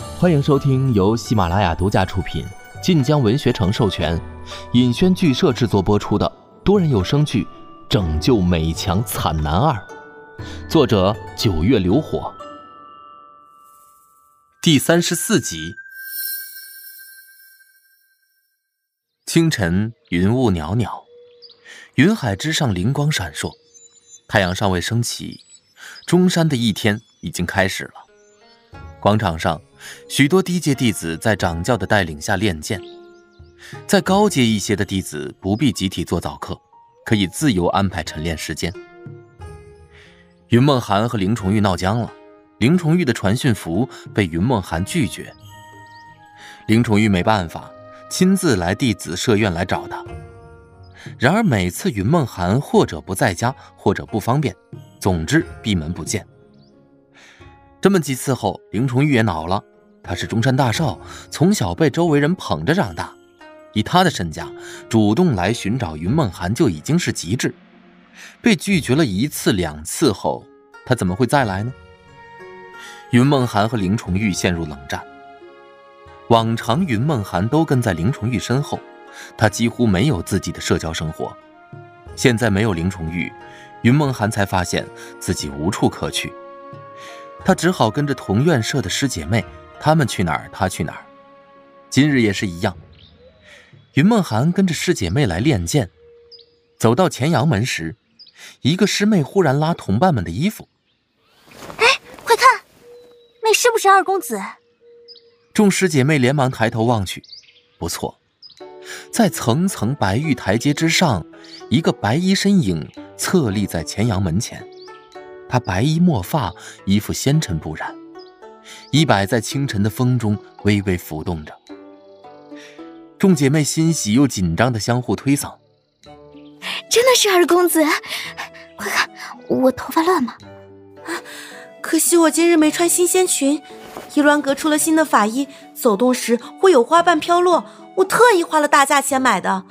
欢迎收听由喜马拉雅独家出品、晋江文学城授权、尹轩剧社制作播出的多人有声剧《拯救美强惨男二》，作者九月流火，第三十四集。清晨，云雾袅袅，云海之上灵光闪烁，太阳尚未升起，中山的一天已经开始了。广场上，许多低阶弟子在掌教的带领下练剑。在高阶一些的弟子不必集体做早课，可以自由安排晨练时间。云梦涵和林重玉闹僵了，林重玉的传讯符被云梦涵拒绝。林重玉没办法，亲自来弟子舍院来找他。然而每次云梦涵或者不在家，或者不方便，总之闭门不见。这么几次后，林重玉也恼了。他是中山大少，从小被周围人捧着长大，以他的身价，主动来寻找云梦涵就已经是极致。被拒绝了一次两次后，他怎么会再来呢？云梦涵和林重玉陷入冷战。往常云梦涵都跟在林重玉身后，他几乎没有自己的社交生活。现在没有林重玉，云梦涵才发现自己无处可去。他只好跟着同院社的师姐妹，她们去哪儿，他去哪儿。今日也是一样。云梦涵跟着师姐妹来练剑，走到前阳门时，一个师妹忽然拉同伴们的衣服：“哎，快看，那是不是二公子？”众师姐妹连忙抬头望去，不错，在层层白玉台阶之上，一个白衣身影侧立在前阳门前。她白衣墨发，衣服纤尘不染，衣摆在清晨的风中微微浮动着。众姐妹欣喜又紧张的相互推搡。真的是二公子！快看，我头发乱吗？啊，可惜我今日没穿新仙裙。伊鸾阁出了新的法衣，走动时会有花瓣飘落，我特意花了大价钱买的。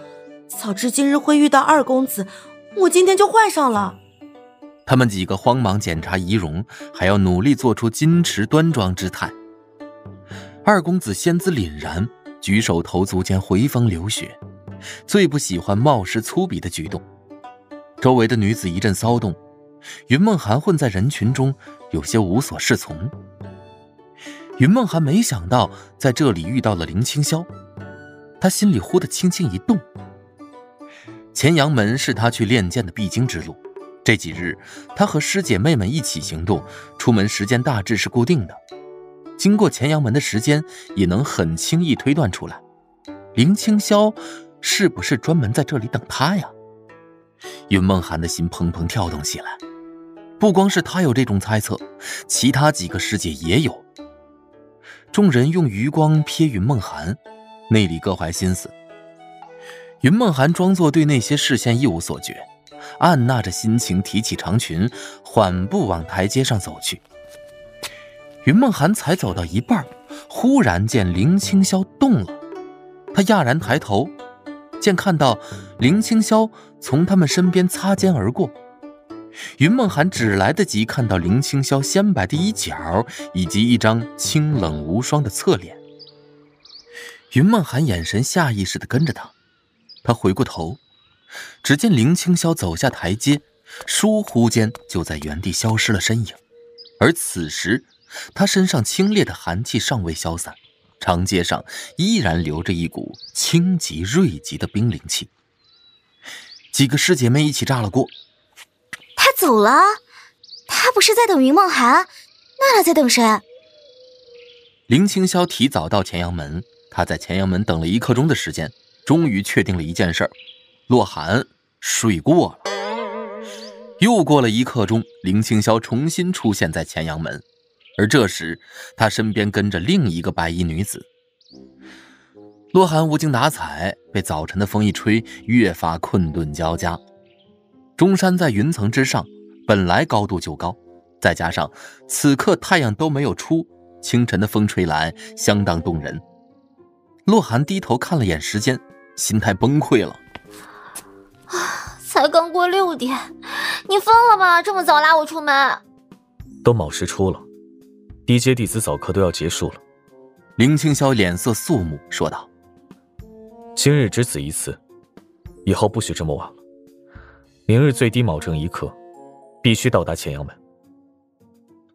早知今日会遇到二公子，我今天就换上了。他们几个慌忙检查仪容，还要努力做出矜持端庄之态。二公子仙姿凛然，举手投足间回风流雪，最不喜欢冒失粗鄙的举动。周围的女子一阵骚动，云梦涵混在人群中，有些无所适从。云梦涵没想到在这里遇到了林清霄，他心里忽的轻轻一动。前阳门是他去练剑的必经之路。这几日，他和师姐妹们一起行动，出门时间大致是固定的。经过前阳门的时间，也能很轻易推断出来，林清霄是不是专门在这里等他呀？云梦涵的心砰砰跳动起来。不光是他有这种猜测，其他几个师姐也有。众人用余光瞥云梦涵，内里各怀心思。云梦涵装作对那些视线一无所觉。按捺着心情，提起长裙，缓步往台阶上走去。云梦涵才走到一半，忽然见林清霄动了，他讶然抬头，见看到林清霄从他们身边擦肩而过。云梦涵只来得及看到林清霄纤白的衣角以及一张清冷无双的侧脸。云梦涵眼神下意识地跟着他，他回过头。只见林清霄走下台阶，倏忽间就在原地消失了身影。而此时，他身上清冽的寒气尚未消散，长街上依然留着一股清极锐极的冰灵气。几个师姐妹一起炸了锅。他走了？他不是在等云梦涵？那他在等谁？林清霄提早到前阳门，他在前阳门等了一刻钟的时间，终于确定了一件事儿。洛寒睡过了，又过了一刻钟，林清霄重新出现在乾阳门，而这时他身边跟着另一个白衣女子。洛寒无精打采，被早晨的风一吹，越发困顿交加。中山在云层之上，本来高度就高，再加上此刻太阳都没有出，清晨的风吹来相当动人。洛寒低头看了眼时间，心态崩溃了。刚过六点，你疯了吗？这么早拉我出门？都卯时出了，低阶弟子早课都要结束了，林青霄脸色肃穆，说道：“今日只此一次，以后不许这么晚了。明日最低卯正一刻，必须到达乾阳门。”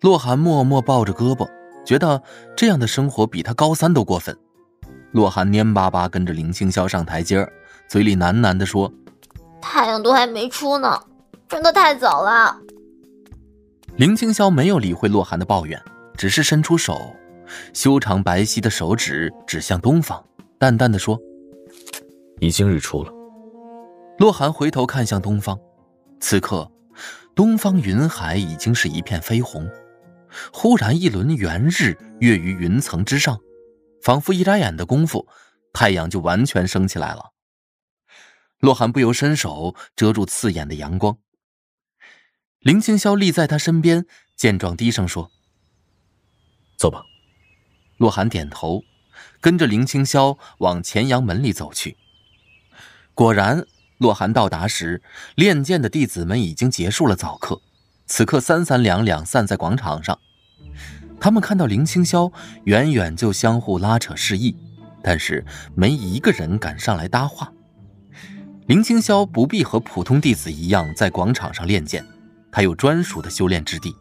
洛寒默默抱着胳膊，觉得这样的生活比他高三都过分。洛寒蔫巴巴跟着林青霄上台阶嘴里喃喃地说：“太阳都还没出呢，真的太早了。”林青霄没有理会洛寒的抱怨，只是伸出手，修长白皙的手指指向东方，淡淡的说：“已经日出了。”洛寒回头看向东方，此刻，东方云海已经是一片绯红。忽然，一轮圆日跃于云层之上。仿佛一眨眼的功夫，太阳就完全升起来了。洛寒不由伸手遮住刺眼的阳光。林青霄立在他身边，见状低声说：“走吧。”洛寒点头，跟着林青霄往前阳门里走去。果然，洛寒到达时，练剑的弟子们已经结束了早课，此刻三三两两散在广场上。他们看到林青霄，远远就相互拉扯示意，但是没一个人敢上来搭话。林青霄不必和普通弟子一样在广场上练剑，他有专属的修炼之地。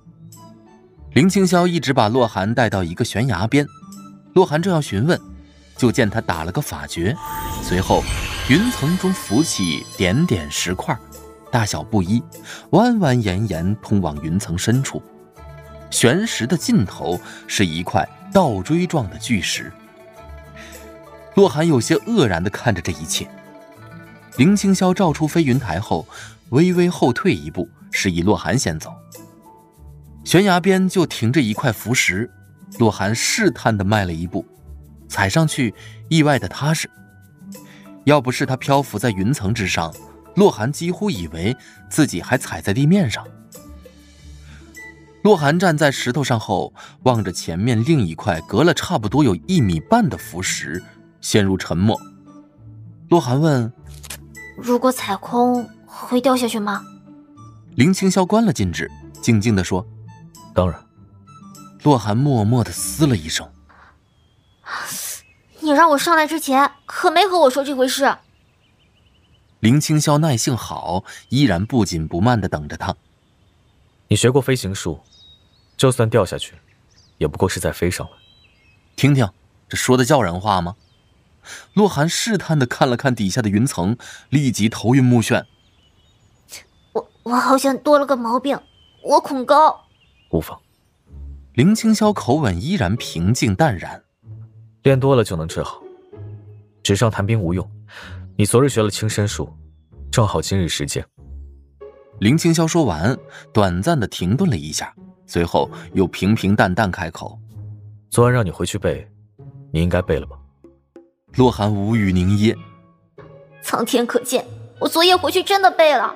林青霄一直把洛寒带到一个悬崖边，洛寒正要询问，就见他打了个法诀，随后云层中浮起点点石块，大小不一，弯弯延延通往云层深处。悬石的尽头是一块倒锥状的巨石。洛寒有些愕然地看着这一切。林青霄照出飞云台后，微微后退一步，示意洛寒先走。悬崖边就停着一块浮石，洛寒试探地迈了一步，踩上去意外的踏实。要不是他漂浮在云层之上，洛寒几乎以为自己还踩在地面上。洛寒站在石头上后，望着前面另一块隔了差不多有一米半的浮石，陷入沉默。洛寒问：“如果踩空，会掉下去吗？”林青霄关了禁制，静静地说：“当然。”洛寒默默的嘶了一声：“你让我上来之前，可没和我说这回事。”林青霄耐性好，依然不紧不慢地等着他。你学过飞行术？就算掉下去，也不过是在飞上来。听听，这说的叫人话吗？洛寒试探的看了看底下的云层，立即头晕目眩。我我好像多了个毛病，我恐高。无妨。林青霄口吻依然平静淡然。练多了就能治好。纸上谈兵无用，你昨日学了轻身术，正好今日实践。林青霄说完，短暂的停顿了一下。随后又平平淡淡开口：“昨晚让你回去背，你应该背了吧？”洛寒无语凝噎。苍天可见，我昨夜回去真的背了，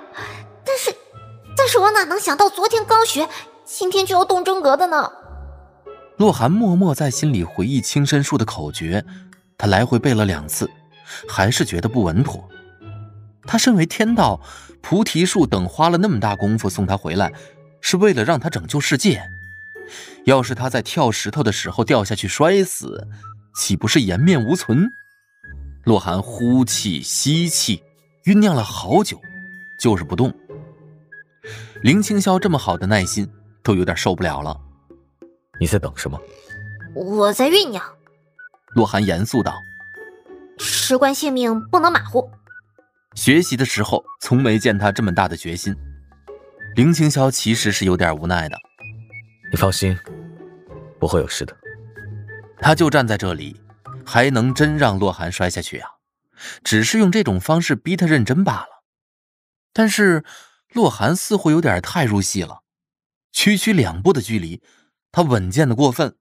但是，但是我哪能想到昨天刚学，今天就要动真格的呢？洛寒默默在心里回忆轻身术的口诀，他来回背了两次，还是觉得不稳妥。他身为天道，菩提树等花了那么大功夫送他回来。是为了让他拯救世界。要是他在跳石头的时候掉下去摔死，岂不是颜面无存？洛寒呼气吸气，酝酿了好久，就是不动。林青霄这么好的耐心，都有点受不了了。你在等什么？我在酝酿。洛寒严肃道：“事关性命，不能马虎。学习的时候，从没见他这么大的决心。”林青霄其实是有点无奈的。你放心，不会有事的。他就站在这里，还能真让洛寒摔下去啊？只是用这种方式逼他认真罢了。但是洛寒似乎有点太入戏了，区区两步的距离，他稳健的过分。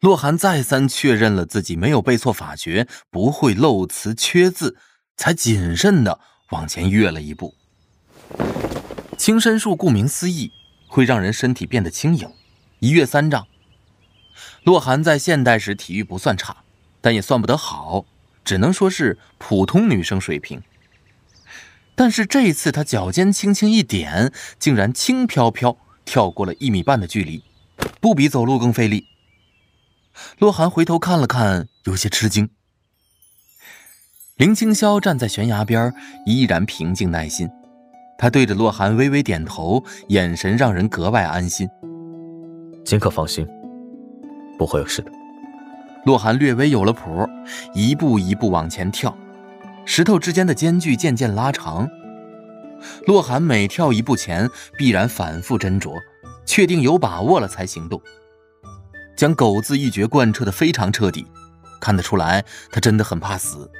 洛寒再三确认了自己没有背错法诀，不会漏词缺字，才谨慎的往前跃了一步。轻身术顾名思义，会让人身体变得轻盈。一跃三丈，洛寒在现代时体育不算差，但也算不得好，只能说是普通女生水平。但是这一次他脚尖轻轻一点，竟然轻飘飘跳过了一米半的距离，不比走路更费力。洛寒回头看了看，有些吃惊。林青霄站在悬崖边，依然平静耐心。他对着洛寒微微点头，眼神让人格外安心。尽可放心，不会有事的。洛寒略微有了谱，一步一步往前跳，石头之间的间距渐渐拉长。洛寒每跳一步前，必然反复斟酌，确定有把握了才行动，将“狗”字一诀贯彻的非常彻底。看得出来，他真的很怕死。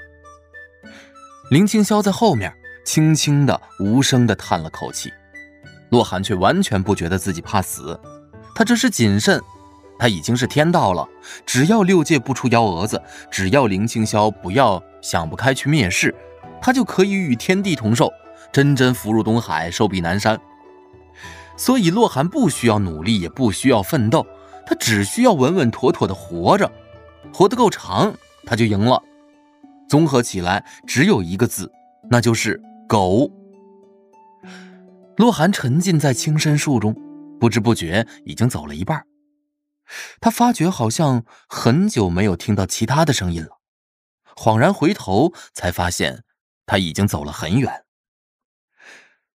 林青霄在后面轻轻的、无声的叹了口气，洛寒却完全不觉得自己怕死，他只是谨慎。他已经是天道了，只要六界不出幺蛾子，只要林青霄不要想不开去灭世，他就可以与天地同寿，真真福如东海，寿比南山。所以洛寒不需要努力，也不需要奋斗，他只需要稳稳妥妥的活着，活得够长，他就赢了。综合起来，只有一个字，那就是狗。洛寒沉浸在青山树中，不知不觉已经走了一半。他发觉好像很久没有听到其他的声音了，恍然回头，才发现他已经走了很远。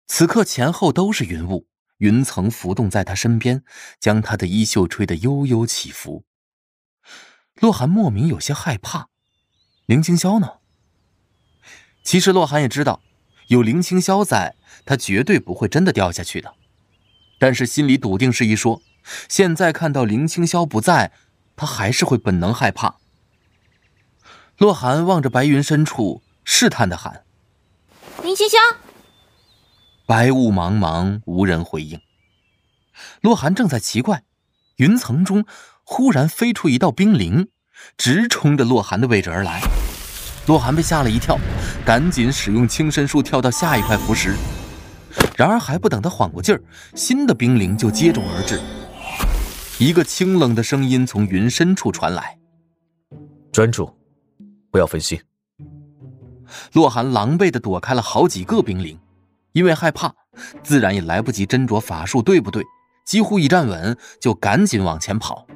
此刻前后都是云雾，云层浮动在他身边，将他的衣袖吹得悠悠起伏。洛寒莫名有些害怕，林青霄呢？其实洛寒也知道，有林青霄在，他绝对不会真的掉下去的，但是心里笃定是一说。现在看到林青霄不在，他还是会本能害怕。洛寒望着白云深处，试探的喊：“林青霄。”白雾茫茫，无人回应。洛寒正在奇怪，云层中忽然飞出一道冰凌，直冲着洛寒的位置而来。洛寒被吓了一跳，赶紧使用轻身术跳到下一块浮石。然而还不等他缓过劲儿，新的冰凌就接踵而至。一个清冷的声音从云深处传来：“专注，不要分心。”洛寒狼狈的躲开了好几个冰灵，因为害怕，自然也来不及斟酌法术对不对，几乎一站稳就赶紧往前跑。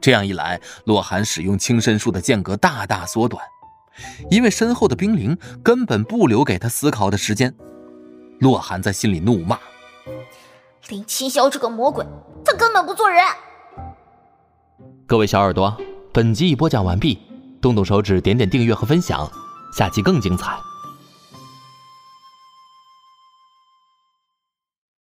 这样一来，洛寒使用轻身术的间隔大大缩短，因为身后的冰灵根本不留给他思考的时间。洛寒在心里怒骂。林青霄这个魔鬼，他根本不做人。各位小耳朵，本集已播讲完毕，动动手指，点点订阅和分享，下集更精彩。